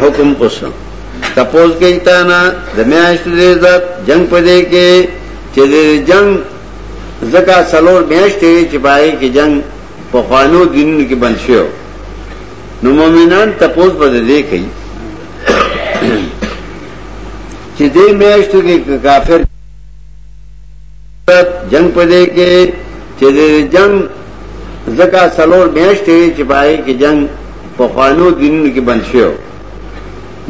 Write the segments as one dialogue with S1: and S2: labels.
S1: الحكم اوس تپوز کوي تا نه د میاشت دې ذات جنگ پدې کې چې دې جنگ زکا سلور میاشتې چې پای کې جنگ په خوانو دین کې بند شو نو مؤمنان تپوز بده دی کوي چې دې میاشتو کې کافر جنگ پدې کې چې دې جنگ زکا سلور میاشتې چې پای کې جنگ په خوانو دین کې بند شو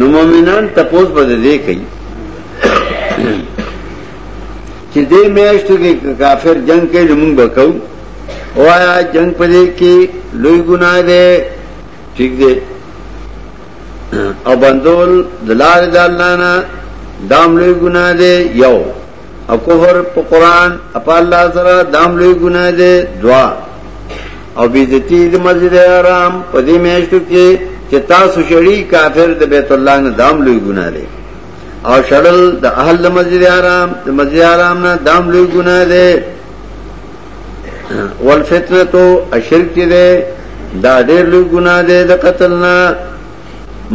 S1: نو مؤمنان تپوس بده دې کوي چې دې میاشتو کې کافر جنگ کې موږ وکاو وایا جنگ پدې کې لوی ګناه ده ٹھیک دی او بندول دلار دالانا دام لوی گناہ دے یو او کفر پا قرآن اپا اللہ سرا دام لوی گناہ دے دعا او بیزتی دی مسجد حرام پا دی میشتو که چې تاسو شړی کافر د بیت الله نه دام لوی ګناه دی او شړل د اهل مسجد حرام د مسجد حرام نه دام لوی ګناه دی والفتنه تو اشرک دی دا ډېر لوی ګناه دی د قتل نه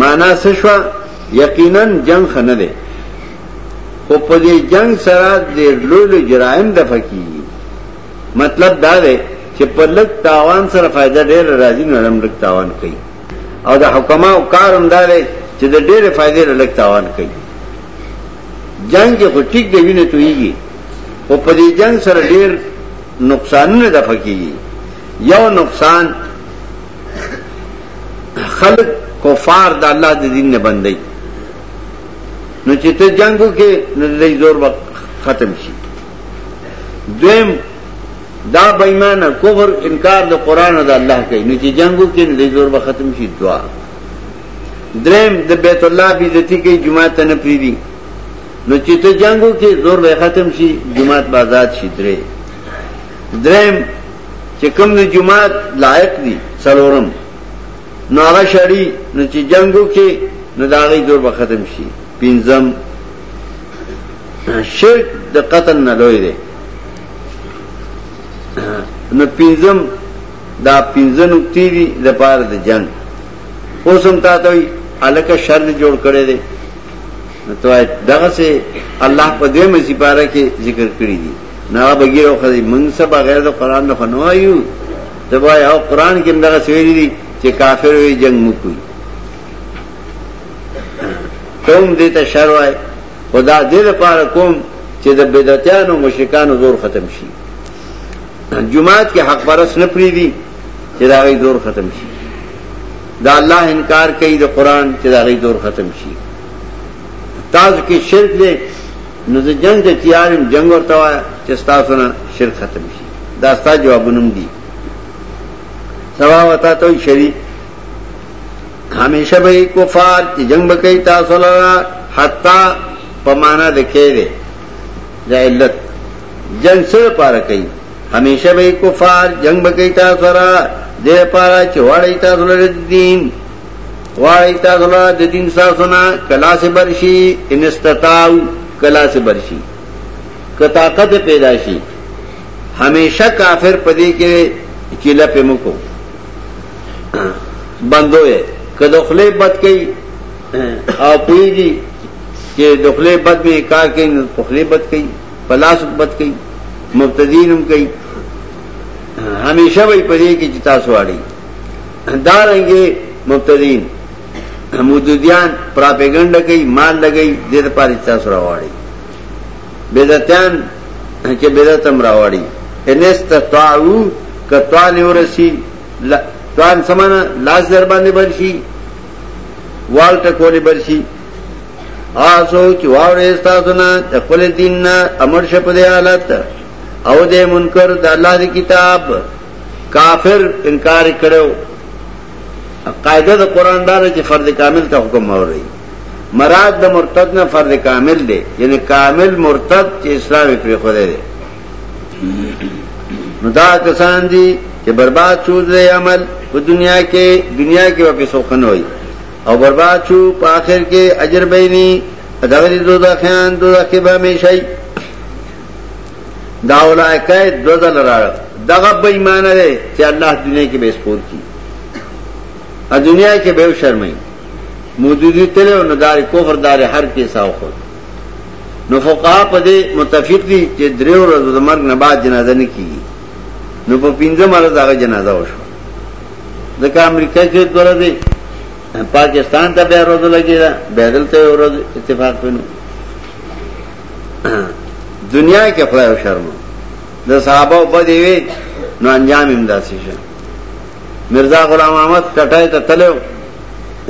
S1: معنا څه شو یقینا جنگ خنه دی خو په دې جنگ سره د لوی جرایم د فقیر مطلب دا دی چې په لک تاوان سره فائدہ ډېر راځي نو لم لک تاوان کوي او د حکما او کارم داري چې د ډېره فائدې لږ تاوان کوي جنگ خو ټیک دی ویني تويږي او په دې جنگ سره ډېر نقصانونه دفع کیږي یو نقصان خلق کفار د الله د دین نه بندي نو چې ته جنگو کې نو دې زور وخت ختم شي دویم دا بېمانه کفر انکار د قران او د الله کوي نو چې جنگو کې د زور به ختم شي دعا دریم د بیت الله بیزتی کوي جمعه ته نه پیری نو چې ته جنگو کې زور به ختم شي جمعه بازاد شي درې دریم چې کوم د جمعه لایق دي څلورم نو هغه شری نو چې جنگو کې نو دا غي زور به ختم شي پنځم شرک د قتل نه لوی دی نو پینزم دا پینزه نکتی دی دا پار دا جنگ اوسم تا تاوی علکه شر جوړ کړی دی نو توای دغه سه الله په دې مصیباره کې ذکر کړی دی نه بغیر خو موږ سبا غیر د قران نه فنوایو دبا یو قران کې موږ سوي دي چې کافر وي جنگ مو کوي کوم دې ته شر وای خدا دې لپاره کوم چې د بدعتانو مشرکانو زور ختم شي جماعت کے حق برس نفری دی چراغی دور ختم شی دا اللہ انکار کئی دا قرآن چراغی دور ختم شی تاز کی شرک دے نز جنگ دے تیار جنگ اور توا چستا سنا شرک ختم شی داستہ جواب نم دی سوا وتا تو شری ہمیشہ بھائی کفار کی جنگ بکئی تاسلا حتا پمانا دکھے دے دا علت جنگ سے پار کئی ہمیشہ بھائی کفار جنگ سرا دے پارا دین دین سا سنا کلا سے برشی انستاؤ کلا سے برشی طاقت پیداشی ہمیشہ کافر پدی کے قیلا پریم کو بند ہوئے خلے بت گئی آپ کہ دخلے بد میں کار دخلے بد گئی پلاس بد گئی مبتدینم کوي همیشه وي پدې کې چې تاسو واړی دارنګي مبتدین مودودیان پراپګاندا کوي مال لګي د دې لپاره تاسو راوړی بدعتان چې بدعتم راوړی انست تعو کتوان ورسی توان سمانا لاس در باندې برشي وال ټکولې برشي آسو چې واورې تاسو نه خپل دین نه امر شپ دی حالت او دے منکر دا اللہ دی کتاب کافر انکار کرو قاعدہ دا قرآن دار کے فرد کامل تا حکم ہو رہی مراد دا مرتد نا فرد کامل دے یعنی کامل مرتب کے اسلام ندا کسان دی کہ برباد چو دے عمل وہ دنیا کے دنیا کے واپس ہوئی اور برباد چو پہ اجربینی بہ ہمیشہ ہی دا اولای کای دو ځل راغ دغه بې ایمان دی چې الله دنیا کې به سپور کی ا دنیا کې به شرمای مودودی تل او ندار کفر دار هر کې ساو خو نو فقها په دې متفق دي چې دریو ورځې د مرګ نه بعد جنازه نه کیږي نو په پنځه مال دغه جنازه وشو ځکه امریکا کې دوره دی پاکستان ته به ورځ لګیدا بدلته ورځ اتفاق پینو دنیا کے فلاح و شرم شرما نہ صاحب و نو انجام امدا شیشا مرزا غلام احمد چٹے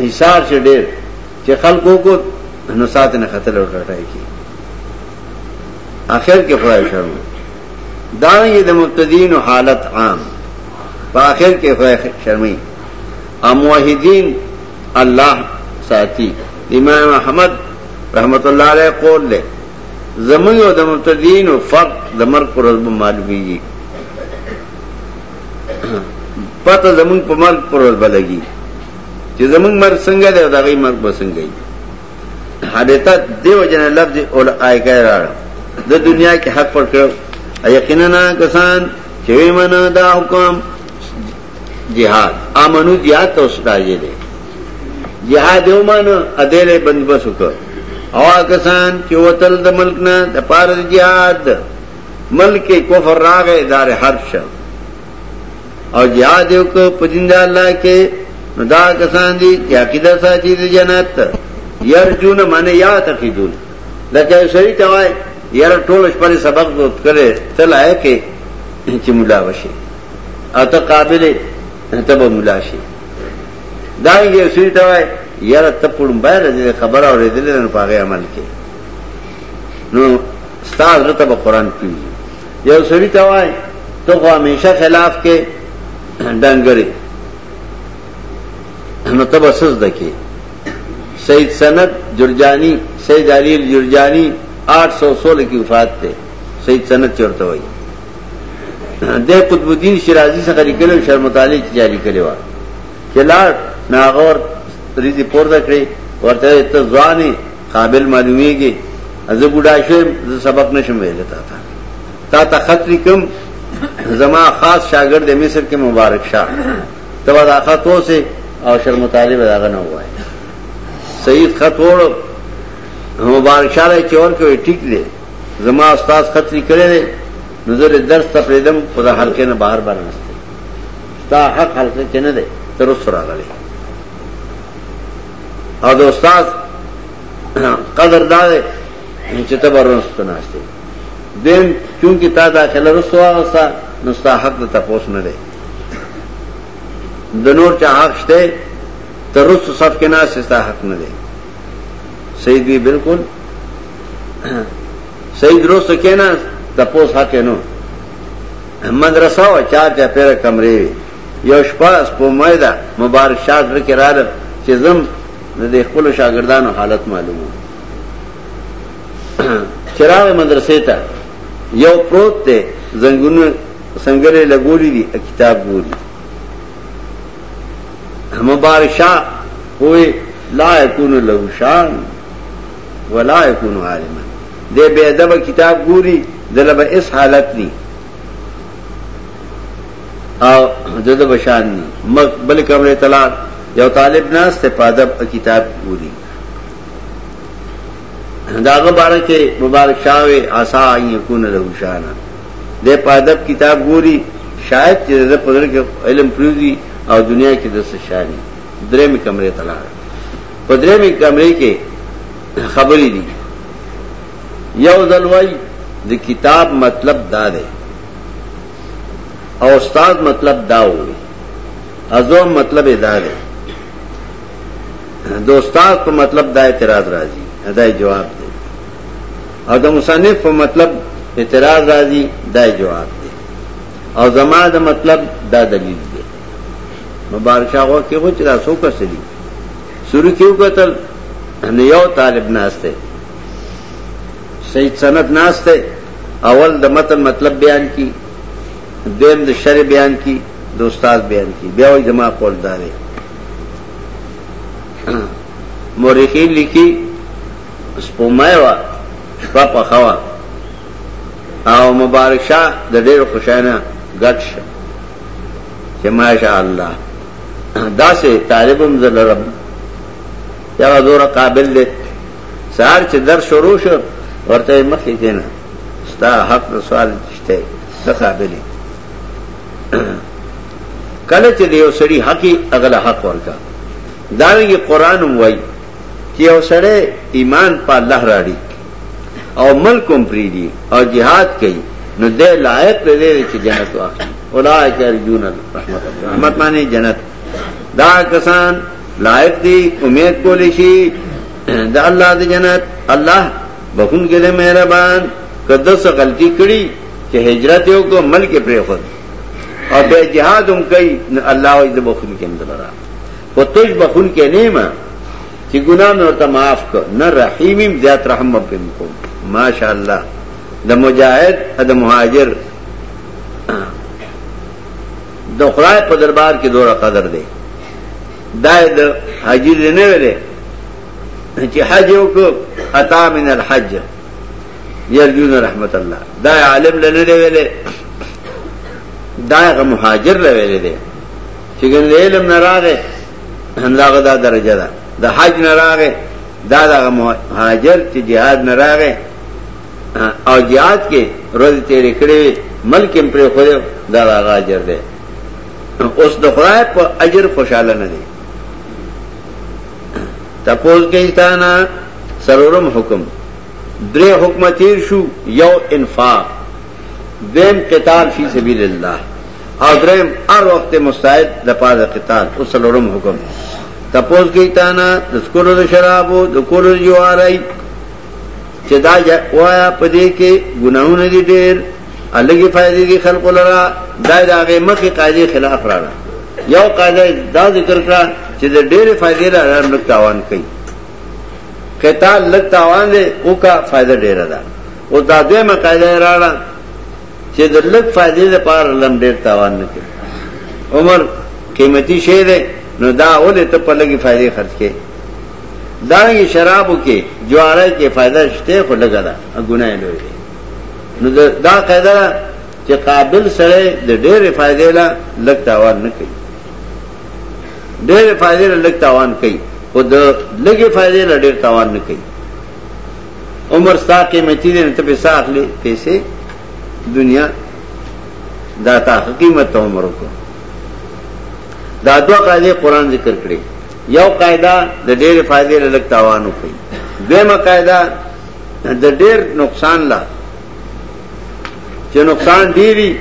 S1: حصار سے ڈیرکو کو سات نے خطر کی آخر کے فلاح شرم دان گد متین و حالت عام بآخر کے خواہ شرمی امواہدین اللہ ساتھی امام احمد رحمت اللہ علیہ قول زمون او د مبتدین او فرق د مرګ پر ورځ معلومیږي پته زمون په مرګ پر ورځ بلګي چې زمون مرګ څنګه دی او دغه مرګ به څنګه دی حادثه دیو جن لفظ اول آیګه را د دنیا کې حق پر کړو یقینا کسان چې ومنه دا حکم jihad امنو jihad ته وسټایې دي jihad یو مانو ادله بندبس وکړ او کسان چې وتل د ملک نه د پار د jihad ملک کفر راغې دار حرش او jihad یو کو پدیند الله کې ندا کسان دي چې عقیده ساتي د جنت يرجون من یا تقیدون لکه شری ته وای یار ټول شپه سبق دوت کړي تل آیا کې چې مولا وشي او ته قابل ته به مولا شي دا یې شری ته وای یار تب پڑم بہر جیسے خبر پاگے عمل کے نو استاد رتب قرآن پی جب سبھی چوائے تو وہ ہمیشہ خلاف کے ڈنگرے نو تب اسس دکے سید سند جرجانی سید علی جرجانی آٹھ سو سولہ کی وفات تھے سید سند سنت چرتوی دے قطب الدین شرازی سے کری کے لوگ شرمت علی جاری کرے وا کہ لاٹ میں ریزی پورته کړی ورته ته ځواني قابل معلومیږي زه بوډا شم زه سبق نشم ویل تا ته تا ته خطر کوم زما خاص شاګرد مصر کې مبارک شاه توا دا خط اوسه او شرم طالب داغه نه وای سید خط وړ مبارک شاه چې ورکوي ټیک دی زما استاد خطر کړی نظر درس ته پریدم خدا حلقې نه بهر بارنسته تا حق حلقې نه دی تر سره راغلی او د استاد قدر دار چې ته ورنست ناشته دین چونکی تا داخله رسوا اوسه نو حق ته پوس نه دی د نور چا حق شته تر رسو صف کې ناس استا حق نه دی سید وی بالکل سید رسو کې نه د پوس حق نه مدرسه او چار چا پیره کمرې یو شپه په مېدا مبارک شاد ورکې راځه چې زم نو د خپل شاګردانو حالت معلومو چراغ مدرسې ته یو پروت دی زنګونه څنګه لګولې دي کتاب ګوري مبارک شاه وې لا يكون له شان ولا يكون عالما دې به ادب کتاب ګوري دلبه اس حالت ني او دغه بشان ني بل کمرې طلاق یو طالب ناس ته پادب کتاب ګوري داغه باره کې مبارک شاوي آسا ان يكون له شانه د پادب کتاب ګوري شاید چې د پدر کې علم پروزي او دنیا کې د څه شاني درې می کمرې تلار په درې می کمرې کې خبرې دي یو ځل وای د کتاب مطلب دا دی او استاد مطلب دا وي ازو مطلب دا دی دوستات په مطلب دا اعتراض راځي دا جواب دی او د مصنف په مطلب اعتراض راځي دا جواب دی او زما د مطلب دا دلیل دی مبارک هغه کې وچ را سو کسلی شروع کیو قتل نه یو طالب ناشته سید سند ناشته اول د متن مطلب بیان کی دیم د شر بیان کی د استاد بیان کی بیا وي جما قوالدارې مورخین لیکي سپومای وا شپه په خوا او مبارک شاه د ډېر خوشاله ګټ شه چې ماشاء الله دا سه طالبم زل رب یا زور قابل دې سهار چې در شروع شو ورته مخې کېنا ستا حق سوال شته څه قابلیت کله چې یو سړي حقي اغله حق ورکا داویں کی قرآن وائی کہ او سڑے ایمان پار لہرا او ملک امپری دی او جہاد کئی نو دے لائق دے دے چھ جنت واقعی رحمت اللہ رحمت مانے جنت دا کسان لائق دی امید کو لیشی دا اللہ دے جنت اللہ بخون کے دے مہربان قدر غلطی کری کہ ہجرت کو ملک پر خود اور بے جہاد ام کئی اللہ ع بخون کے اندر وہ تیج بخل کے نیم کہ سگنا نہ معاف کر نہ رحیم زیاد رحم بن کو ماشاء اللہ دم و جائے حد مہاجر درائے پدربار کے دورہ قدر دے دائے دا حجی دینے والے حجوں کو من الحج یرجون رحمت اللہ دائے عالم لنے دے دائے دائیں مہاجر لے ویلے دے سگن علم نہ را همداغه دا درجه ده د حج نه راغې دا دغه مهاجر چې jihad نه راغې او jihad کې روز تیرې کړې ملک هم پر خو دا دغه اجر ده اوس د خدای په اجر خوشاله نه دي تپوز کې ستانا سرورم حکم درې حکمتیر شو یو انفاق دیم قتال فی سبیل الله او درم هر وخت مستعد د پاره قتال او سلورم حکم تپوس کی تانا د سکولو د شرابو د کولو جواری چې دا وایا پدې کې ګناونه دي ډېر الګي فائدې دي خلق لرا دا د هغه مخې قاعده خلاف را یو قاعده دا ذکر کړه چې د ډېر فائدې را لږ تاوان کوي قتال لږ تاوان دی او کا فائدہ ډېر ده او دا دې مقاله را چې د لږ فائدې لپاره لم ډیر تاوان نه کوي عمر قیمتي شی دی نو دا ولې ته په لګي فائدې خرج کې دا یې شرابو کې جواره کې فائدہ شته خو لګا دا ګناه لوي نو دا قاعده چې قابل سره د ډېر فائدې لا لګ تاوان نه کوي ډېر فائدې لا لګ تاوان کوي او د لګي فائدې لا ډېر تاوان نه کوي عمر ستا قیمتي دي نو ته پیسې اخلي پیسې دنیا داتا حکیمت عمر کو دادو قائدے قرآن ذکر کرے یو قاعدہ دا دیر فائدے مقاعدہ دا نقصان لا جو نقصان ڈیری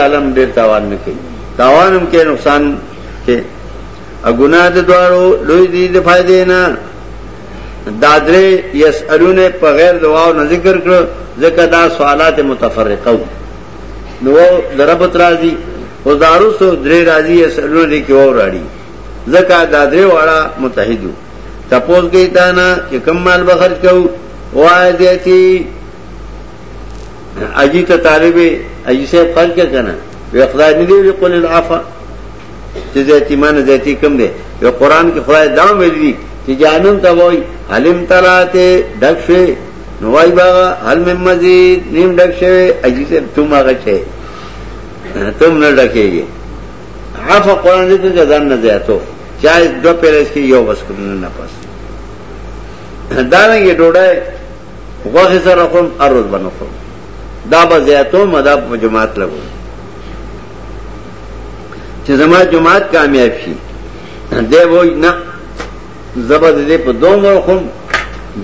S1: عالم ڈیر تاوان میں کئی تاوان کے نقصان کے لوئی دی فائدے نا دادره یسالون په غیر دعا او ذکر کړ ځکه دا سوالات متفرقه نو دربط راځي او دارو سو درې راځي یسالون لیکي و راړي ځکه دادره واړه متحدو تپوس گئی تا نه چې کم مال بخر کو وای دیتی اجی ته طالب اجی سے فرق کنه وی خدای نه دی قول العفا چې دې ایمان دې کم دی یو قران کې خدای دا ویلي چې جانم ته وای علم تراته دښه نوای با حل مم مزید نیم دښه اجیسه تم هغه چه تم نه ډکېږي عفا قران دې ته ځان نه زیاتو چا دو پیرس کې یو بس کوم نه پاس دا نه یې ډوډۍ وغه سره کوم اروز بنو کوم دا به زیاتو مدا په جماعت لګو چې زما جماعت کامیاب شي دی وای نه زبر دې په دوه مرخم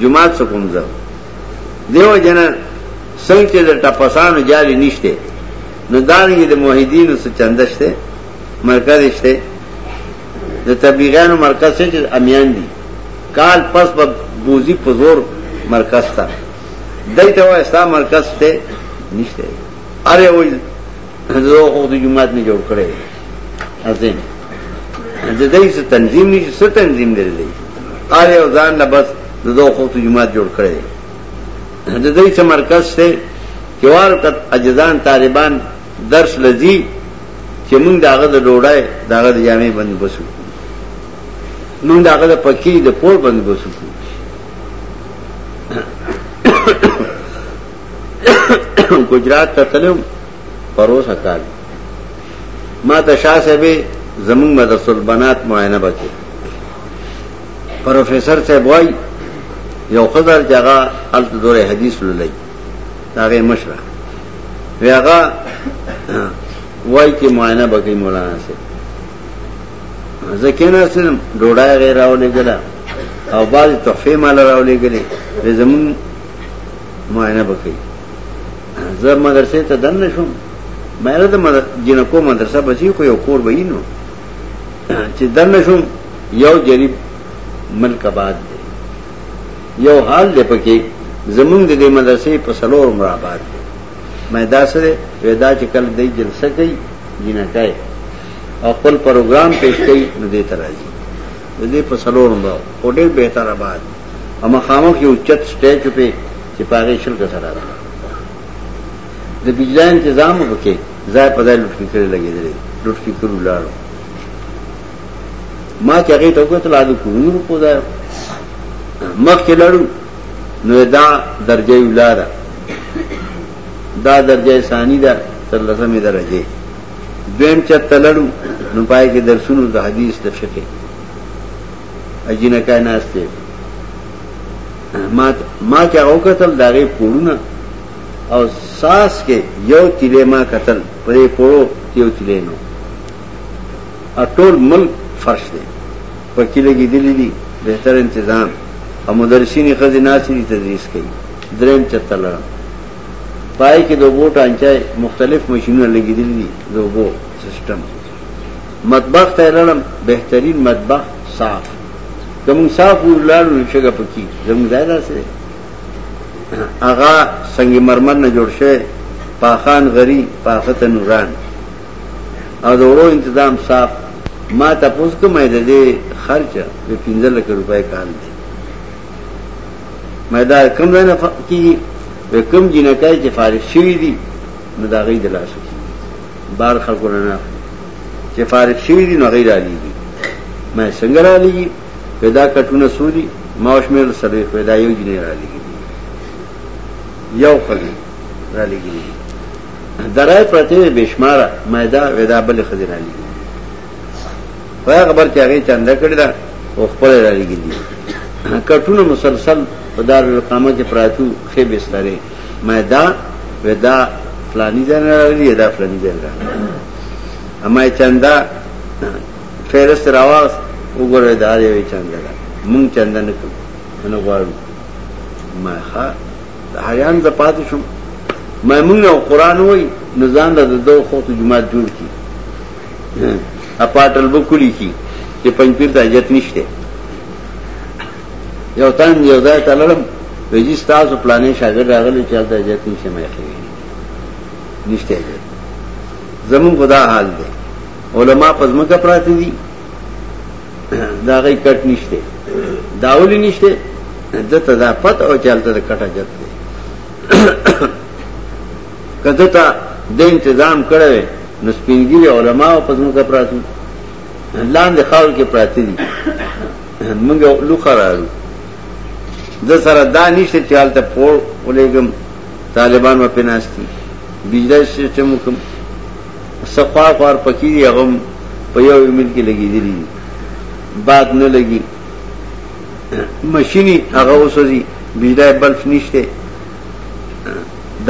S1: جمعات سکم زه دیو جن څنګه د ټپسانو جاري نشته نو دانګي د موحدینو څخه چندشته مرکز شته د تبلیغانو مرکز چې امیان دي کال پس په بوزي په زور مرکز تا دایته وای ستا مرکز ته نشته اره وای زه خو د جمعات نه جوړ کړی ازین د دې څه تنظیم نشي څه تنظیم درلې اره او ځان نه بس د دوه خو جمعه جوړ کړي د دې څه مرکز ته جوار کت اجزان طالبان درس لذي چې موږ داغه د ډوډۍ داغه د جامې باندې بسو موږ داغه د پکی د پور باندې بسو ګجرات ته تلم پروس اکال ما ته شاه صاحب زمون مدرسه البنات معاینه وکړه پروفیسر صاحب وای یو خضر جگہ الت دور حدیث للی داغه مشره ویغه وای کی معاینه بکی مولانا سے زکینا سن ډوډۍ غیر راولې ګلا او بعض تحفه مال راولې ګلې زمون معاینه بکی زه مدرسې ته دن نشم مېره د جنکو مدرسه بچی کو یو کور وینو چې دن نشم یو جریب ملک آباد دی یو حال دی پکې زمونږ د دې مدرسې په سلور عمر آباد دی مې دا سره ودا چې کل دی جلسه کوي جنکای او خپل پروګرام پېښ کوي نو دې ترایي دې په سلور عمر او ډېر به تر آباد اما خامو کې اوچت سټیج په چې پاره شل کا سره د بجلی تنظیم وکړي ځای په ځای لوټ فکر لګېدل لوټ فکر ولاړو ما چې هغه ته وکړل د کورونو په ځای مخ کې لړو نو دا درجه ولاره دا درجه ثانی ده تر لسمه درجه دیم چې تلړو نو پای کې درسونو د حدیث د فقه اجینه کایناسته ما ما چې هغه کتل دا غي کورونه او ساس کې یو تیلې ما قتل پرې پورو یو تیلې نو ټول ملک فرش دے وکیل کی دلی دی بہتر انتظام اور مدرسین نے ناصری تدریس کی درم چتر لڑم پائے کے دو گو ٹانچائے مختلف مشینوں لگی دلی دی دو بو سسٹم مطبخ متباخم بہترین مطبخ صاف جمنگ صاف لاڑو شگا پکی جموں دہرا سے آغا سنگ مرمر نہ جوڑ شے پاخان غری پاخت نوران و انتظام صاف ما تاسو کوم د دې خرچه په 15 لک روپۍ کال دی مې دا کوم نه کی به کوم جنکای چې فارغ شوی دي نو دا غي دلاس بار خلکو نه چې فارغ شوی دي نو غیر علی دي مې څنګه را لګي پیدا کټونه سوري ما شمیر سره پیدا یو جنې را لګي یو خلی را لګي درای پرته بشمار مې دا ودا بل خزر علی دي وای خبر چې هغه چنده کړی دا او خپل را لګیږي کټونه مسلسل په دار القامه کې پراتو خېب استره مې دا ودا فلانی ځای نه راغلی دا فلانی ځای راغلی اما چنده فیرست راواز وګوره دا دی چنده مونږ چنده نه کوو نو غواړو ما ښا حیان ز پات شم مې مونږ قرآن وای نزان د دوه خوته جمعه جوړ کی اپاټل بکلی کی چې پنځپیر د اجت نشته یو تن یو ځای تللم ویجی تاسو پلانې شاګرد راغلی چې د اجت نشه مې خېږي نشته زمون خدا حال دی علما پزمکه پراته دي دا غي کټ نشته داولی نشته دته دا پت او چلته د کټه جت دی کدته د انتظام کړو نو سپینګری علما او پزمو کا پراتی لاندې خاور کې پراتی دي موږ لوخه راړو د سره دا نشته چې حالت پور ولېګم طالبان و پناستي بجلی سیستم کوم صفا کار پکې دی هغه په یو ایمیل کې لګېدلی دي باد نه لګي ماشيني هغه اوسږي بجلی بلف نشته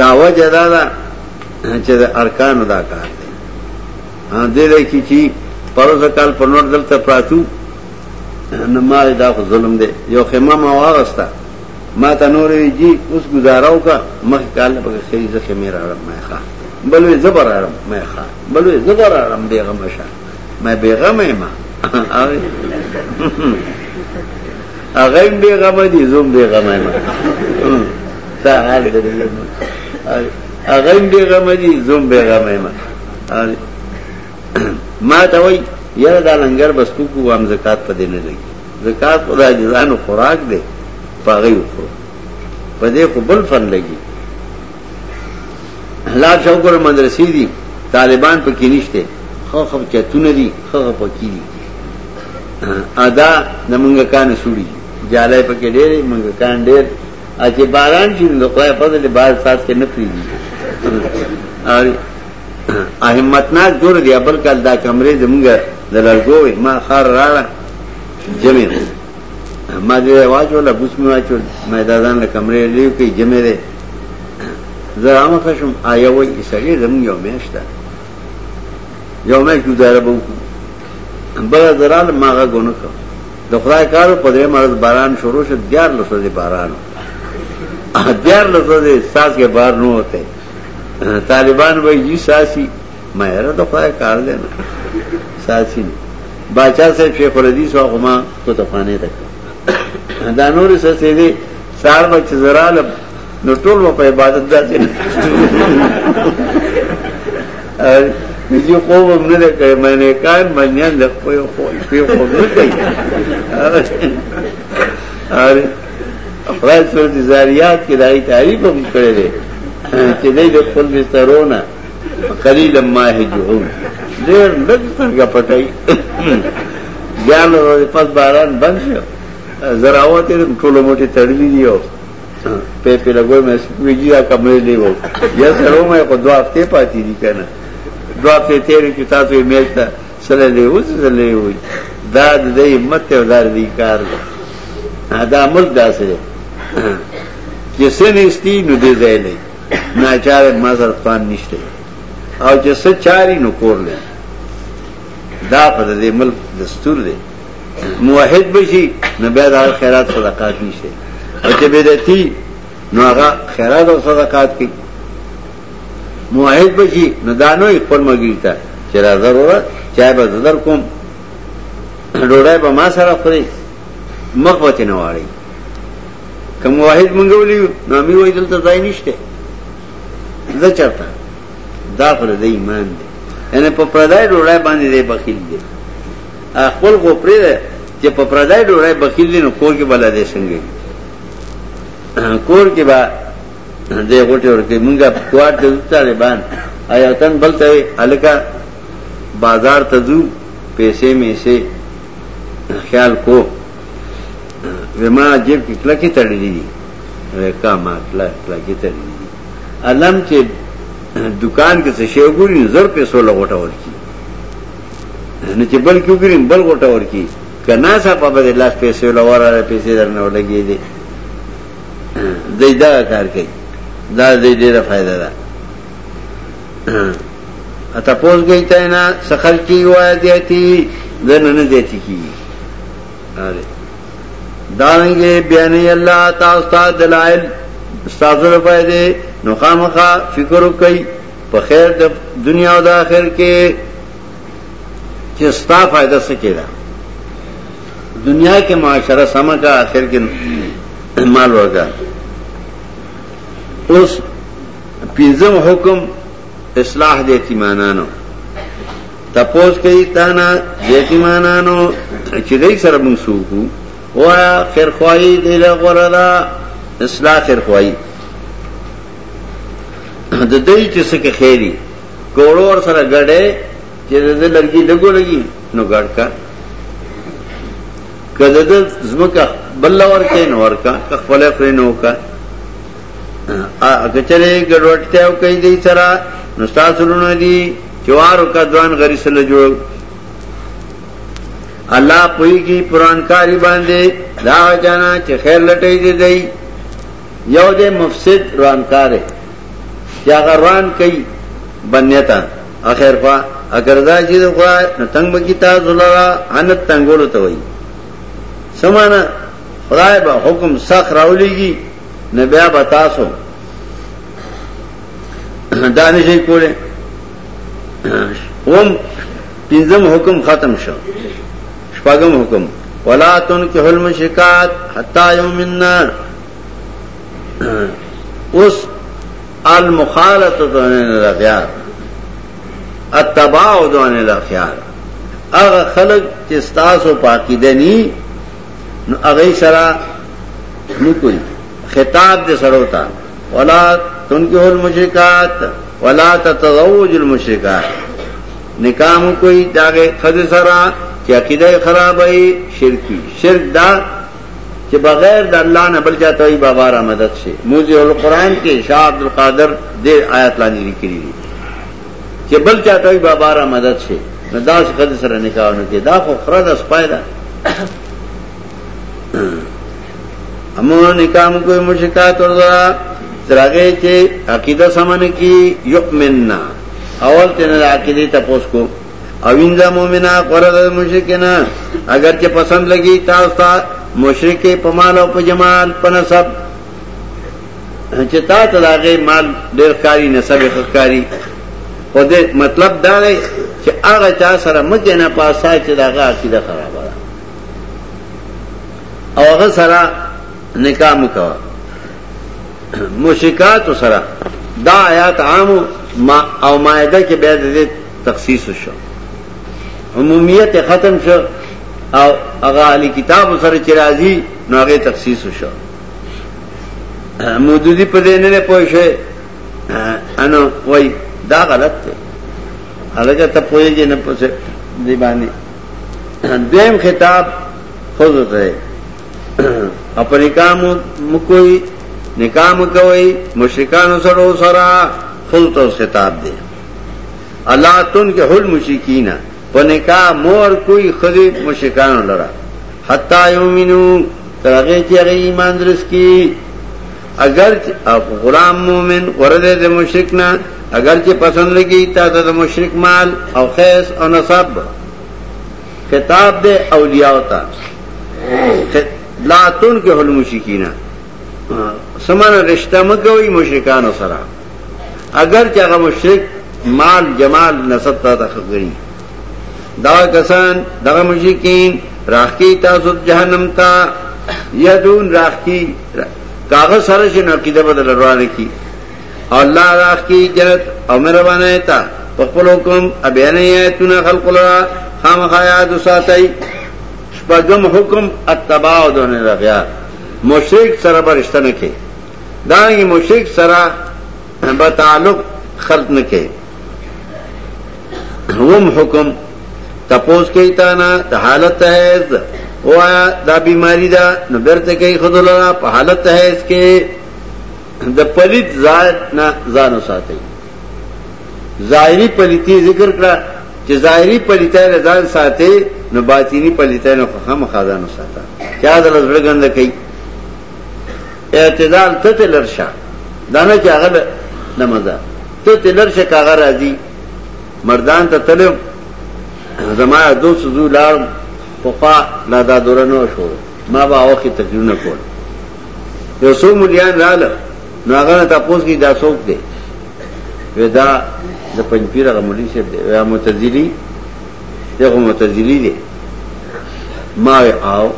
S1: داوا جدا دا چې ارکان ادا کار دله کی چې پروسه کال په نور دلته پراتو نمال دا خو ظلم دی یو خیمه ما واغستا ما ته نورې جی اوس گزاراو کا مخ کال په خیر زخه میرا رم ما ښا بلوي زبر رم ما ښا بلوي زبر رم بیغم ښا ما بیغم ما هغه بیغم دي زوم بیغم ما تا حال دې هغه بیغم دي زوم بیغم ما ما ته وای یره دا لنګر بس کو کو ام زکات په دینه لګي زکات خدای دې ځانو خوراک دی پاغي وکړو په دې قبول فن لګي لا شوګر مدرسې دي طالبان په کې نشته خو خو چتونه دي خو په کې دي ادا نمنګ کان سوري جاله په کې ډېر منګ کان ډېر اچې باران چې نو خدای په دې بار سات کې نفري دي اهمتنا جوړ دی بل کال دا کمرې زمونږ د لړګو ما خار راړه جمع ما دې واچول بسم الله چول ما دادان له کمرې لیو کې جمع دې زه هم خشم آیا وې سړي زمونږ یو میشته یو مې ګزاره بو بل درال ماغه ګونو کو د خدای کارو په دې مرز باران شروع شد دیار لسه دی باران دیار لسه دی ساس کې بار نه ہوتے طالبان وای جی ساسی مې را خدای کار لینا ساسی باچا صاحب شیخ الحدیث او غما کتابخانه تک دا نور څه دې سار بچ زرال نو ټول په عبادت ځاتې بیجی قوم ام نده که منیکان منیان ده خوی خوی خوی نکی آره خدای صورت زاریات که دایی تعریف هم کرده چې دې د خپل بسترونه قليلا ما هجعون ډېر لږ څنګه پټای ځان ورو پس باران بند شو زراوت یې ټول موټي تړلې دی او په په لګوي مې سپېږی دا کمې دی وو یا سره مې په دوه هفته پاتې دي کنه دوه هفته تیر چې تاسو یې مېلته سره دی اوس سره وي دا د دې همت او دار دی کار دا ملک داسې چې سنې ستینو دې ځای نه ناچار ما صرفان نشته او چې څه چاري نو کور لې دا په دې ملک دستور دی موحد بشي نه به دا خیرات صدقات نشته او چې بدعتي نو هغه خیرات او صدقات کوي موحد بشي نه دانوې خپل مګی ته چې را ضرورت چای به زدر کوم ډوړای به ما سره خوري مخ وته نه واري کوم واحد منګولې نو می وای دلته ځای نشته زه چرته دا پر د ایمان دی ان په پردای ډوړای باندې دی بخیل دی خپل کو پرې دی چې په پردای ډوړای بخیل دی نو کور کې بل دی څنګه کور کې با دې غټه ورته مونږه کوټ دې ځاره باندې آیا تن بلته الکا بازار ته ځو پیسې میسه خیال کو وما جیب کې کلکې تړلې دي وکا ما کلکې تړلې علم چې دکان کې څه شی وګوري زر پیسو لغټه ورکی نه چې بل کې وګوري بل غټه ورکی کنا څه په بدل لاس پیسې لوره پیسې درنه ولګي دي دای دا کار کوي دا دې ډیره فائدہ ده اته پوز گئی ته نه سخل کی وای دیتی دنه نه دیتی کی اره دانګه بیان الله تعالی استاد دلائل استاد له فائدې نو خامخا فکر وکي په خیر د دنیا او د آخر کې چې ستا فائدہ سکے دا دنیا کې معاشره سما کا آخر کې مال ورګا اوس پینځم حکم اصلاح د یتیمانانو تپوس کوي تا نه یتیمانانو چې دې سره موږ سوکو وایا خیر خوای دې له غره اصلاح خیرخوائی د دوی چې سکه خیری کوړو ور سره ګړې چې د لرګي لګو لګي نو ګړ کا کله د زمکه بل ور کې نو ور کا خپل خپل نو کا اګه چلے ګړوټته او کوي دې سره نو تاسو لونه دي چوارو کا ځوان غری سره جوړ الله پوي کی پران کاری باندې دا جانا چې خیر لټې دې دی یو دې مفسد روانکار یا غروان کوي بنیتا اخر پا اگر دا چې د خدای نتنګ بکیتا زلرا ان تنګور ته وای سمانه خدای به حکم سخ راولېږي نبي به تاسو دانش یې کوله هم پنځم حکم ختم شو شپږم حکم ولا تنکحل مشکات حتا یومنا اس المخالت خیال اتبا جو خیال اگ خلق چستاس و ہو پاک اگئی سرا نکل خطاب دے سروتا ولا تم کی حل مشرقات اولاد اترو المشرکات نکام کوئی داغے خد سرا کیا خراب ہے شرکی شرک دا کہ بغیر دا اللہ دلان بل چاہیے بابارہ مدد سے موزی القرآن کے شاہ عبد القادر دے آیات دی کہ بل چاہوی بابارہ مدد سے سر نکالنے کے دا و خرا دس فائدہ ہم نکاح کوئی مشکات اور ذرا تراغے کے عقیدہ سمن کی یوکمین اول تین عقیدے تپوس کو او انزا مومنہ قرد مشرکنا اگر چې پسند لگی تاستا مشرک پا مال او پا جمال پا نصب چې تا تداغی مال دیر کاری نصب خکاری او دې مطلب دا دی چې هغه چا سره مکه نه پاسا چې داغه عقیده خرابه ده او هغه سره نکاح مکوا مشکات سره دا آیات عام ما او مائده کې به دې تخصیص شو عمومیت ختم شو او علی کتاب سر چرازی نو نگے تخصیص شو مودودی پر دینے سر پوشے انو وی دا غلط تے تا پوشے جی داغ دیبانی دویم خطاب خود ہوتا ہے اپا نکام مکوئی نکام نکاح مشرکان سر نسرو سرا خود خوشی خطاب دے اللہ تن کے حل مشرکینہ په نکاح مور کوئی خدي مشکان لره حتا یومینو ترغه چې ایمان درس کی اگر غلام مومن ورده د مشرک نه اگر چې پسند لګی تا د مشرک مال او خیس او نصب خطاب د اولیاء تا لا تون کې هل مشکینا سمانه رشتہ مګوي مشرکانو سره اگر چې هغه مشرک مال جمال نسب تا تخغری دعا کسان دوا مشکین راک کی تا جہان راک کی کاغذ سر سے نقیبت کی اللہ راک کی جنت اور حکم خلق خام اتباؤ مشک سرا پرستن کے دان کی مشک سرا بتعلق ختم نکے وم حکم تپوس کوي تا نه د حالت هیز او دا بیماری دا نو برته کوي خدای لرا په حالت هیز کې د پلیت ځان نه ځانو ساتي ظاهری پلیتی ذکر کړه چې ظاهری پلیتای نه ځان ساتي نو باطینی پلیتای نه خام خزانو ساته یاد لږ غند کوي اعتدال ته تلرشا دانه چې هغه نمازه ته تلرشا کاغه راځي مردان ته تلم زما دو سزو لار پخوا لا دا دورنو شو ما با اوخی تقریرونه کول یو سو ملیان رااله نو هغه ته پوس کی دا څوک دی ودا د پنځپیر هغه ملي شه دی یا متذلی یو متذلی دی ما او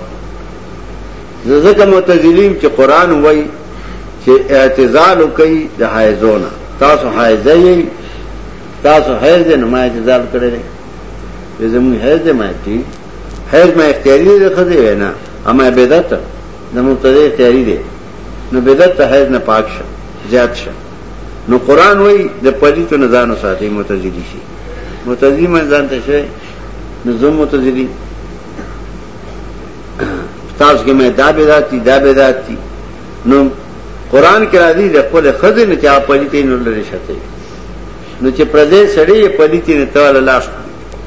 S1: زکه متذلیم چې قران وای چې اعتزال کوي د حایزونه تاسو حایزه یې تاسو حایز نه ما اعتزال کړی زمون حیز دی مایتی حیز ما اختیاری دی خدی وینا اما بیدت دا مبتدی اختیاری دی نو بیدت تا حیز نا پاک شا زیاد شا نو قرآن وی دا پلیتو نزانو ساتی متزیلی شی متزیلی من زان تشوی نظم متزیلی تاسو کې مې دا بیدات دي دا بیدات دي نو قران کې راځي د خپل خزې نه چې په لیتې نور لري شته نو چې پردې سړی په لیتې نه تول لاس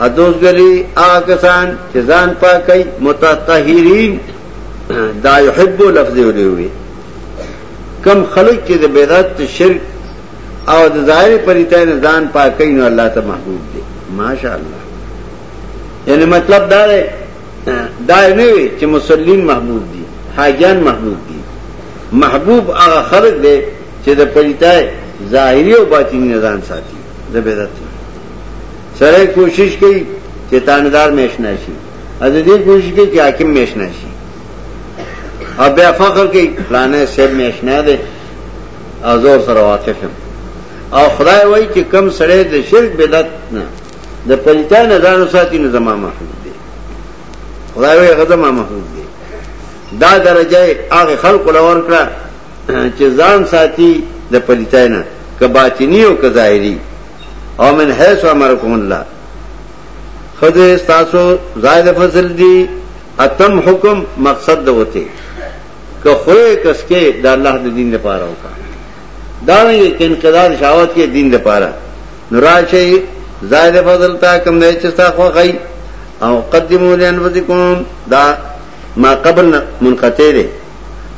S1: ادوس غلي آکسان چې ځان پاکي متطهرین دا يحب لفظ ویلوي کم خلق چې د بدعت شرک او د ظاهر پریته نه ځان پاکي نو الله ته محبوب دي ماشاء الله یعنی مطلب دا دی دا نه وي چې مسلمان محبوب دي حاجان محبوب دي محبوب هغه خلق دي چې د پریته ظاهري او باطینی نه ځان ساتي د بدعت سره کوشش کوي چې تاندار میشنا شي از دې کوشش کوي چې حاکم میشنا شي او بیا فخر کوي پلانې سیب میشنا دي ازور سره واقفم او خدای وایي چې کم سره د شرک بدعت نه د پلیتان ځان ساتي نه زمما محمود دي خدای وایي غزا محمود دي دا درجه هغه خلق لور کړه چې ځان ساتي د پلیتان نه که باطنی او که ظاهری او من حیث امرکم الله خدای تاسو زائد فضل دی اتم حکم مقصد دوته که خوې کسکه د الله د دین لپاره وکا دا نه کې انقضا شاوت کې دین لپاره نوراشي زائد فضل تا کم نه چې تا خو غي او قدمو لانفسکم دا ما قبل منقطع دي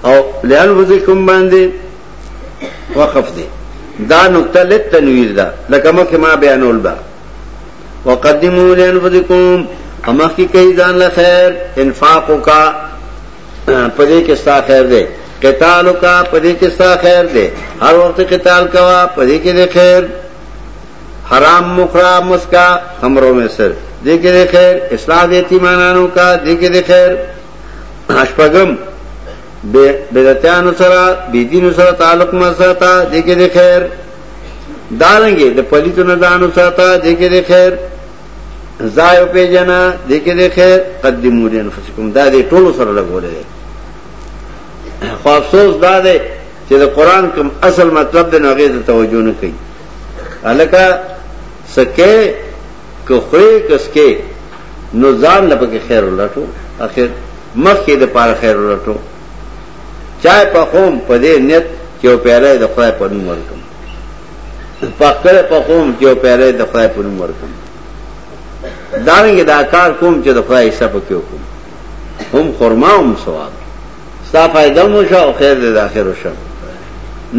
S1: او لانفسکم باندې وقف دي دا نقطہ لت تنویر دا لکم ما بیان البا وقدم انفدکم امخ کی کئی دان لا خیر انفاقو کا پدے کستا خیر دے قتالو کا پدے کستا خیر دے ہر وقت قتال کوا پدے کے دے خیر حرام مخرا مسکا ہمروں میں سر دے کے دے خیر اسلح دیتی مانانوں کا دے کے دے خیر اشپگم بدعتانو سره بيدینو سره تعلق ما ساته دګه د خیر دارنګي د پلیتو نه دانو ساته دګه د خیر زایو په جنا دګه د خیر قدمو دې انفسکم دا دې ټولو سره لګولې خو افسوس دا دی چې د قران کوم اصل مطلب د نغې ته توجه نه کوي الکه سکه که خوې کسکه نو ځان لپاره خیر ولټو اخر مخکې د پاره خیر ولټو چای په قوم په دې نیت چې پیاله د خدای په نوم ورکم پاکره په قوم چې پیاله د خدای په نوم ورکم دانګه دا کار کوم چې د خدای حساب کې وکم هم خرما هم ثواب ستا فائدہ مو شو او خیر دې د اخر وشم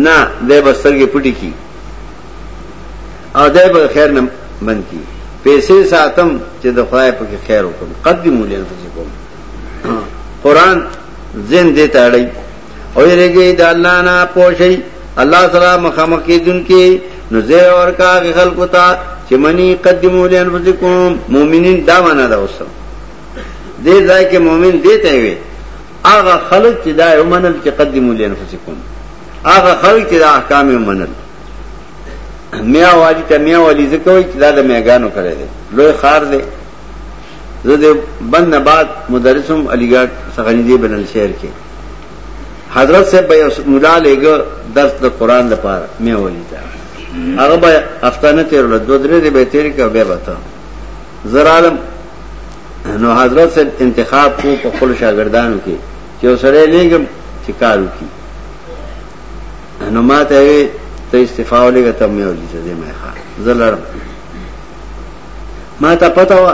S1: نه دې بسرګې پټی کی او دې به خیر نه من کی پیسې ساتم چې د خدای په کې خیر وکم قدمو لنفسکم قران زین دې تاړی او یریږي د الله نه پوښي الله تعالی مخامخ کیدونکي نو زه اور کا خلکو ته چې منی قدمو له انفسکم مؤمنین دا معنا دا اوس دې ځای کې مؤمن دې ته وي هغه خلک چې دا یو منل چې قدمو له انفسکم هغه خلک چې دا احکام منل میا والی ته میا والی زکوې چې دا د میګانو کړی دی لوی خار دی زه د بند بعد مدرسم علیګار څنګه دې بنل شهر کې حضرت سے بھائی ملا لے گا دا قرآن دا پارا میں پار لیتا اگر بھائی تیر دو درے دے بے تیرے کا بے بتا ذرا عالم نو حضرت سے انتخاب کو خلشہ گردان کے کہ وہ لیں گے چکارو کی ہے تو استفاع لے گا تب میں میں ماتا پتا ہوا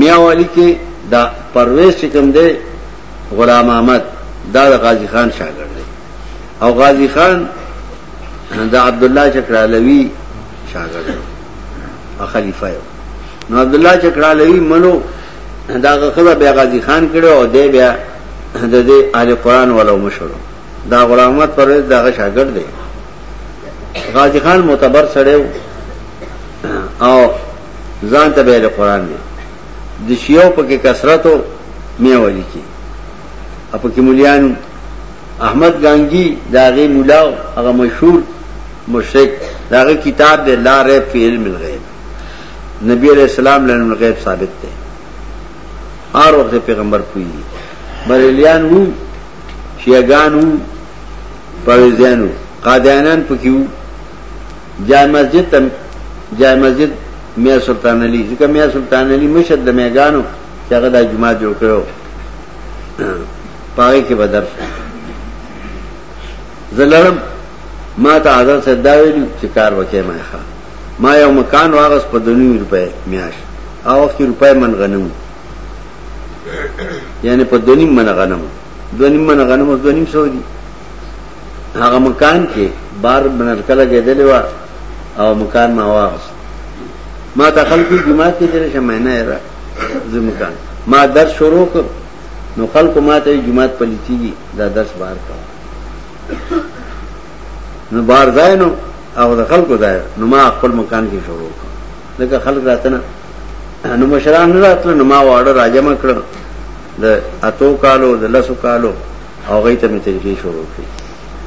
S1: میاں والی کے دا پرویز چکن دے غلام احمد دا د غازی خان شاګرد دی او غازی خان دا عبد الله چکرالوی شاګرد او خلیفہ یو نو عبد الله چکرالوی منو دا خبره بیا غازی خان کړو او دی بیا د دې اهل قران ولو مشورو دا غلامت پر دا شاګرد دی غازی خان معتبر سره او ځان ته به قرآن دی د شیو په کې کثرتو میوالي کې ملیان احمد گانگی داغی ملا مشہور مشرق داغی کتاب دے لا ریب فی علم الغیب نبی علیہ السلام الغیب ثابت تھے جائے مسجد میاں سلطان علی ذکر کا میاں سلطان علی مشد دا جمعہ جو کرو پاگی کی بدر زلرم ما تا آزاد صداویلو چکار وکی مای خواه ما یو مکان واغس پا دنوی روپے میاش آوکی روپے من غنمو یعنی په دونیم من غنم دونیم من غنم دونیم سو دي هغه مکان کې بار بنرکله کېدلې و او مکان ما واغس ما ته خلکو جماعت کې درشه مینه را زمکان ما در شروع کړ نو خلق ما ته جمعات پلیتیږي دا درس بار کا نو بار ځای نو او د خلکو ځای نو ما خپل مکان کې شروع کړ لکه خلک راته نه نو مشران راتل نو ما واړه راجمه کړ د اتو کالو د لسو کالو او غي ته می تجربه شروع کړ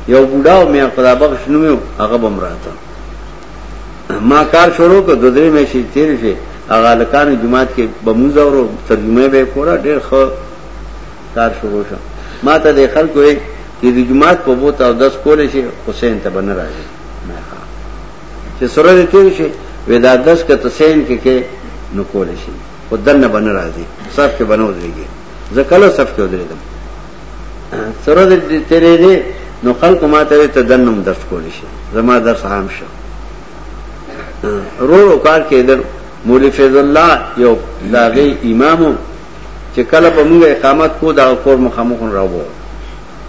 S1: یو بوډا او مې خپل بخش نو هغه بم راته ما کار شروع کړ دوه درې مې شي تیر شي هغه لکانو جمعات کې بموزورو ترجمه به کړه ډېر خو کار شروع شو ما ته د خلکو یې چې د جمعات په بوت او داس کولې شي حسین ته بنر راځي چې سره دې تیر شي ودا داس کې حسین کې کې نو کولې شي او دنه بنر راځي صف کې بنو دیږي زه کله صف کې ودرېدم سره دې تیرې دې نو خلکو ما ته ته دنم درس کولې شي زما درس عام شو رو رو کار کې در مولی فیض الله یو داغی امامو چې کله په موږ اقامت کو دا کور مخامخ راوو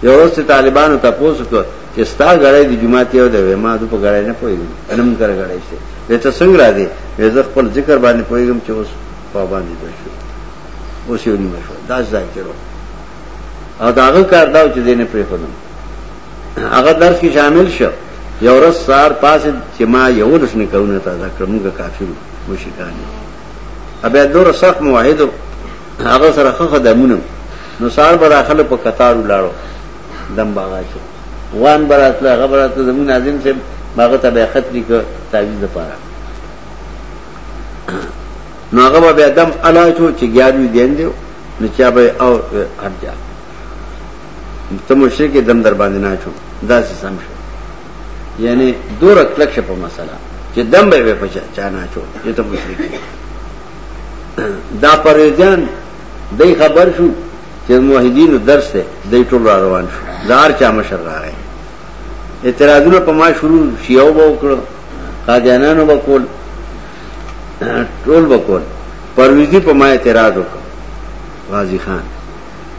S1: یو ورځ طالبانو تاسو کو چې ستا غړې د جمعات یو د ما د په غړې نه پويږم انم کر غړې شي ته څنګه را دي زه خپل ذکر باندې پويږم چې اوس پابندي بشو اوس یو نیمه شو دا ځای کېرو او داغه کار دا چې دینه پرې خدم هغه درس کې شامل شو یو ورځ سار پاس چې ما یو لښنه کوونه تا دا کومه کافي مشکانه ابه دور سخت موحدو هغه سره خخ دمونه نو سار به داخله په قطار ولاړو دم باغا شو وان براتله هغه براتله زمون ناظم سے هغه ته به خط لیکه تعویذ لپاره نو هغه به دم الا شو چې ګیاروي دین دیو نو چا به او هرجا ته مشرک دم در باندې نه شو دا څه سم شو یعنی دور کلک شپه مسله چې دم به په چا نه شو چې ته مشرک دا پرېزان دای خبر شو چې موحدینو درس ده دای ټول را روان شو زار چا مشر راغی اعتراضونه په ما شروع شیاو به وکړو قاضیانو به کول ټول به کول پرویزی په ما اعتراض وکړ غازی خان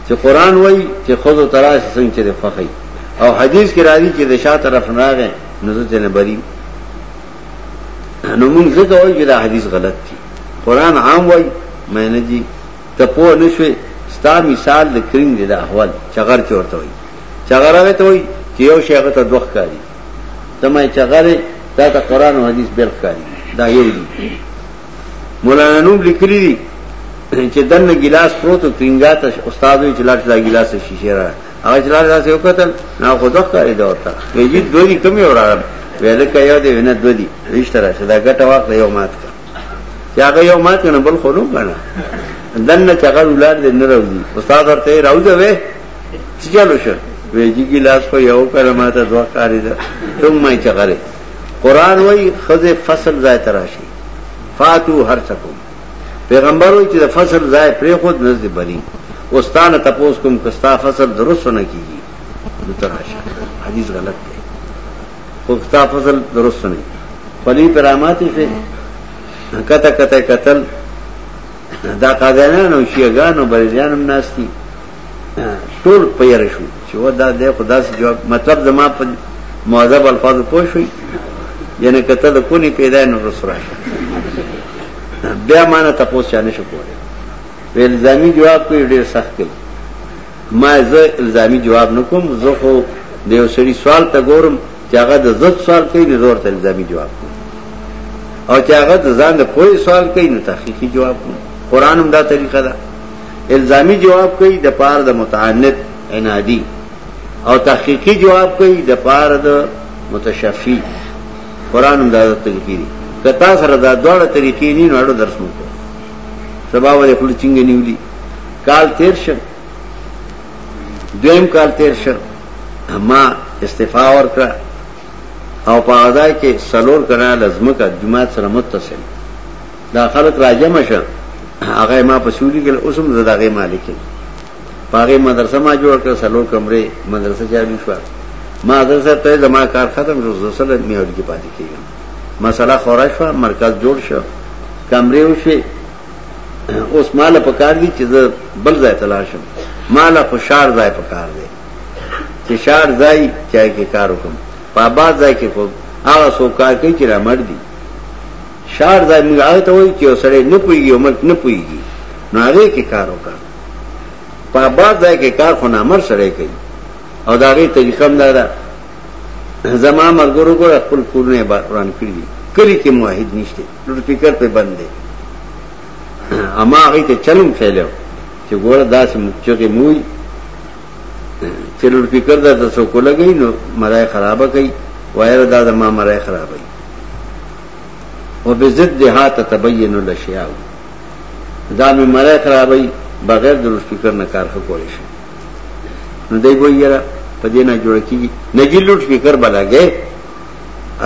S1: چې قران وای چې خود تراش څنګه چې فخی او حدیث کې راځي چې د شاته طرف راغی نو ته نه بری نو موږ څه کوي چې دا حدیث غلط دی قران عام وای مینه جی تپو نشوي ستا مثال د کریم دی د احوال چغر چورته وای چغر هغه ته وای چې یو شی هغه ته دوخ کاری تمه چغر دا ته قران او حدیث بیل کاری دا یو دی مولانا نوم لیکلی دی چې دنه ګلاس پروت او ترنګا ته استاد وی چلاټ دا ګلاس شیشه را هغه چلاټ راځي یو کتل نه خو دوخ کاری دا ورته ویږي دوی کمی وراله ویل کایو دی نه دوی رښتیا راشه دا ګټه واخله یو مات کړ یو یو دن دے استاد ارتے وے وے چلو جی کی لاس کو ماتا دعا کاری دا تم قرآن استا خز فصل تراشی فاتو ہر پیغمبر ہوئی چیز فصل فصل پری خود نزد بری استان تپوس کم کستا درست نہ کیجیے حدیث غلط ہے فصل درست نہیں پلی پیرامات کته کته قتل دا قاضیانو او شیعاګانو بریلیانم ناشتي ټول پیر شو چې ودا دې خدا سي جواب مطلب زما په معذب الفاظ پوه شوي یعنی کته د کونی پیدا نه رسره بیا معنا تاسو چانه شو کوله ویل زمي جواب کوي ډیر سخت کوي ما زه الزامي جواب نکوم زه خو د یو سړي سوال ته ګورم چې هغه د زړه سوال کوي د زور ته الزامي جواب کوي او چې هغه ځان د پوهې سوال کوي نو تحقیقي جواب کوي قران هم دا طریقه ده الزامی جواب کوي د پار د متعنت عنادي او تحقیقي جواب کوي د پار د متشفي قران هم دا طریقې دي که تاسو را دا دوه طریقې نه نو اړو درس مو سبا ولې خپل څنګه نیولې کال تیر شم دویم کال تیر شم ما استفا ورکړه او پاغذای کې سلور کنا لزمکا جماعت سره متصل دا خلق راجمه شه هغه ما پسولی کې اوسم زداغه مالک پاغه مدرسه ما جوړ کړ سلور کمرې مدرسه چالو شو ما مدرسه ته زما کار ختم شو زسل می اور کې پاتې کیږم مسله خورا شو مرکز جوړ شو کمرې وشي اوس مال په کار دي چې بل ځای تلاش مال په شار ځای په کار دي چې شار ځای چا کې کار وکم په بعد ځای کې خو هغه سو کار کوي چې را مړ دي شار ځای موږ هغه ته وایي چې سړی نه پويږي عمر نه پويږي نو هغه کې کار وکړ په بعد ځای کې کار خو نه مر سره کوي او دا غي طریقه هم ده زما مرګورو کو خپل کورونه قرآن کړی کلی کې موحد نشته لور فکر ته بند دي اما هغه ته چلم فعلو چې ګوره داسې چې موي چلور فکر دا تاسو کو لګی نو مرای خرابه کوي وایر دا ما مرای خرابه او بزد دها تتبین الاشیاء دا مې مرای خرابه بغیر د فکر نه کار کولی شي نو دی وایره په دې نه جوړ کیږي نه جلوټ فکر بلاګې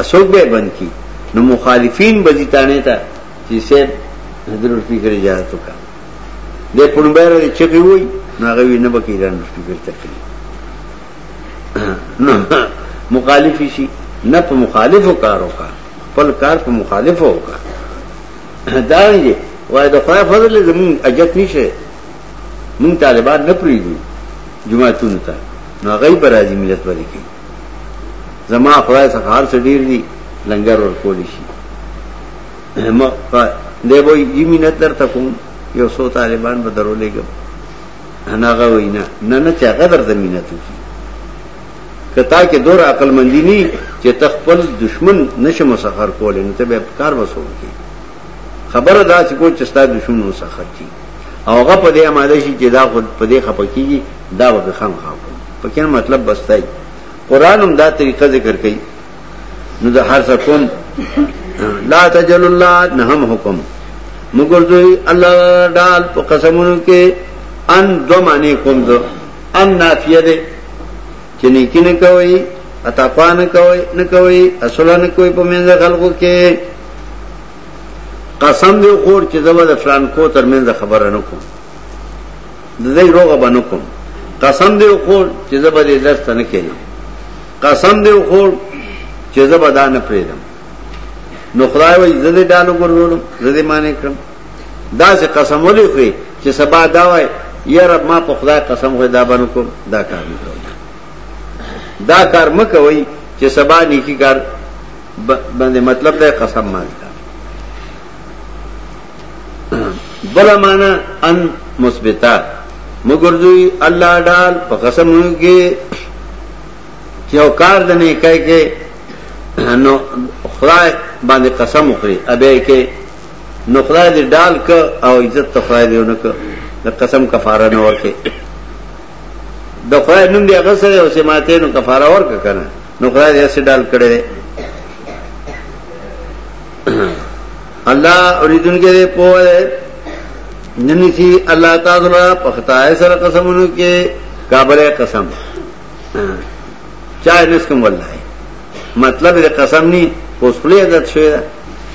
S1: اسوک به بند کی نو مخالفین بزیتانه تا چې سه حضرت فکر اجازه وکړه دې پونبره چې کوي نو هغه وینه بکیران فکر تکلیف مخالفی شي نه په مخالفو کارو کا خپل کار په مخالفو وکا دا دی وای د خدای فضل زمون اجت نشه مون طالبان نه پریږدو جمعهتون ته نو غیب راځي ملت ولې کی زما خدای څخه هر څه ډیر دي لنګر ورکول شي ما دی وای یمینت درته کوم یو څو طالبان به درولېګم هغه وینا نه نه چا قدر زمینه ته کتا کې دور عقل مندی ني چې تخپل دشمن نشه مسخر کولې نو ته به کار وسو کی خبره دا چې کو چستا دشمن مسخر کی او هغه په دې اماده شي چې دا خود په دې خپکیږي دا به خام خام پکې مطلب بستای قران هم دا طریقه ذکر کوي نو د هر څکم لا تجل الله نهم حکم مګرځوي الله دال په قسمونو کې ان دو معنی کوم دو ان نافیه ده چې نیکی نه کوي اتقوا نه کوي نه کوي اصله نه کوي په منځ خلکو کې قسم دی خور چې زما د فرانکو تر منځ خبره نه کوم د دې روغه باندې کوم قسم دی خور چې زما د درس نه کېنم قسم دی خور چې زما دا نه پریدم نو خدای وي زده ډالو ګورولم زده معنی کړم دا چې قسم ولې خو چې سبا دا وای یا رب ما په خدای قسم خو دا باندې کوم دا کار نه کوم دا کار مکوئی چې سبا نیکی کار باندې مطلب دا قسم مال کار بلا مانا ان مثبتا مگردوی اللہ ڈال پا قسم ہوگی چیو کار دنے کہے کے نو خدای باندې قسم اخری ابے کے نو خدای دی ڈال کر او عزت تا خدای دیو نکر قسم کفارہ نور کے نو اور اللہ دن کے کے ننی سی سر قسم قسم قابل چاہے نسکم واللہ ہے مطلب قسم عزت شوئے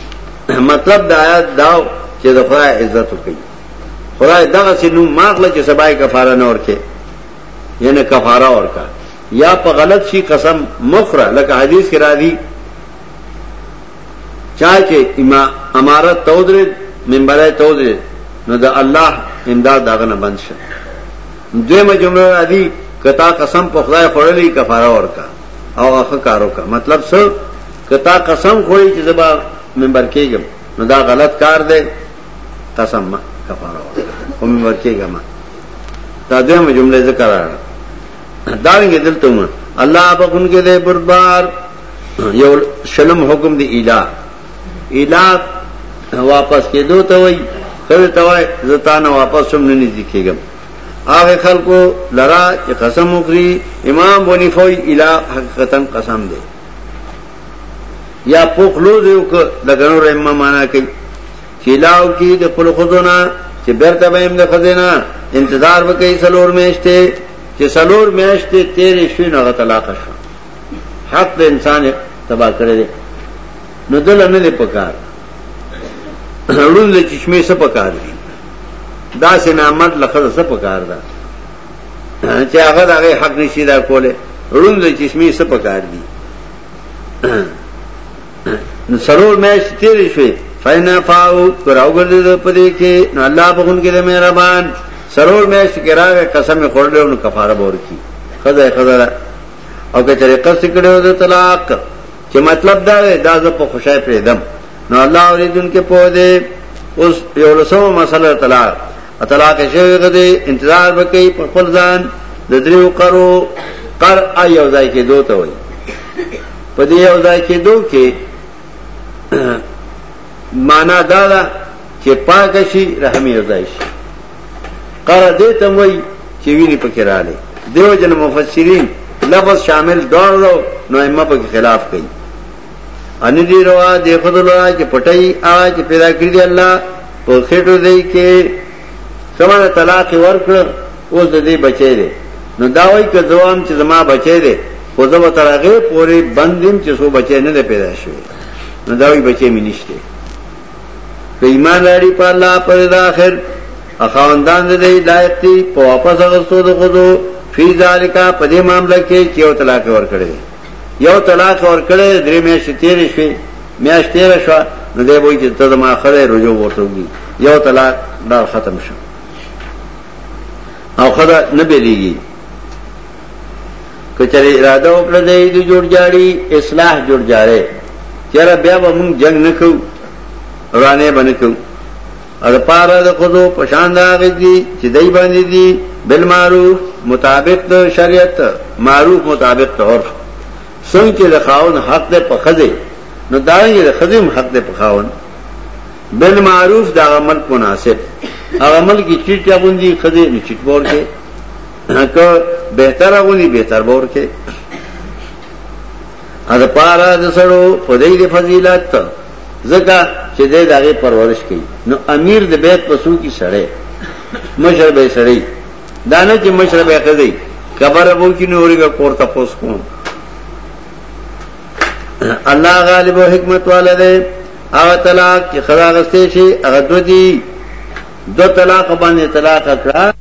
S1: مطلب آیات داو عزت ہو گئی خورا ہے مار سبائی کفارہ نور کے یعنی کفاره ورکا یا په غلط شي قسم مخره لکه حدیث کې را دي چا چې اما امارت تودر منبره تودر نو د الله امداد داغه نه بند شه دویمه جمله را دي کتا قسم په خدای خورلې کفاره ورکا او هغه کارو کا مطلب څه کتا قسم خوري چې زبا منبر کېږم نو دا غلط کار دی قسم ما کفاره ورکا او منبر کېږم دا دویمه جمله ذکر راغله داریں گے دل تم اللہ ان کے دے شلم حکم دی الا علا واپس کے دو تو وہی واپس نے نہیں گا گم خل کو لڑا یا قسم اخری امام بنی فو حقیقت قسم دے یا پوکھ لو دے دا گھر مانا کہ کل خدونا خزینا انتظار بکئی سلور میں اس کہ سلور تیرے طلاق حق حق دے دے دے دے دے انسان تباہ کرے نو دل پکار پکار پکار چشمے چشمے دا دا دا نشی کولے سرو رو تلا ہکان چاہے ہک رشیدار کو چشمی سکار سروور میش تیروی فائنا بکون میرا بان سرور میاشت کې راغې قسم خورلې نو کفاره به ورکی خدای خدای او که طریقه سکړو د طلاق چې مطلب دا دا زه په خوشاله پریدم نو الله اوریدونکو په دې اوس یو لسمه مسله طلاق طلاق شوی غدي انتظار وکي په خپل ځان د دریو قرو قر ایو ځای کې دوته وي په دې یو ځای کې دوه کې معنا دا چې پاک شي رحم یو ځای شي قره دې ته وای چې ویني پکې رااله دیو جن مفسرین لفظ شامل دوړ دو نو ایمه پکې خلاف کوي ان دې روا دې خدای له چې پټي اج پیدا کړی دی الله په خېټو دې کې سمانه طلاق ورکړ اوس دې بچی دی نو دا وای که ځوان چې زما بچی دی خو زه تر هغه پوري بندیم چې سو بچی نه دی پیدا شوی نو دا وای بچی مې نشته په ایمان لري په الله پر د اخر اخاوندان دې لایق دي په واپس اغستو د غدو فی ذالکا په دې معاملې کې چې یو طلاق ورکړي یو طلاق ورکړي درې میاشتې تیرې شي میاشتې تیرې شو نو دې وایي چې ته د ما خره رجوع وټوږي یو طلاق دا ختم شو او خدا نه بلیږي کچره اراده وکړه دې د جوړ جاړي اصلاح جوړ جاړي چیرې بیا به موږ جنگ نه کوو ورانه بنکو او پارا د خودو پشان دا غدي چې دای باندې دي بل معروف مطابق د شریعت معروف مطابق د عرف څنګه چې د خاون حق ده په خزه نو دایي د خزم حق ده په خاون بل معروف دا عمل مناسب هغه عمل کې چې چا باندې خزه نه چټ بور کې که بهتره غوني بهتر بور کې اده پارا د سړو په دې فضیلت زکه چې دې دغه پرورش کړي نو امیر د بیت پسو کی سړې مشر به سړې دانه چې مشر به کوي قبر ابو کی نوري کا کور تاسو کوم الله غالب او حکمت والده او طلاق چې خدا غسته شي هغه دو دي دو طلاق باندې طلاق کړه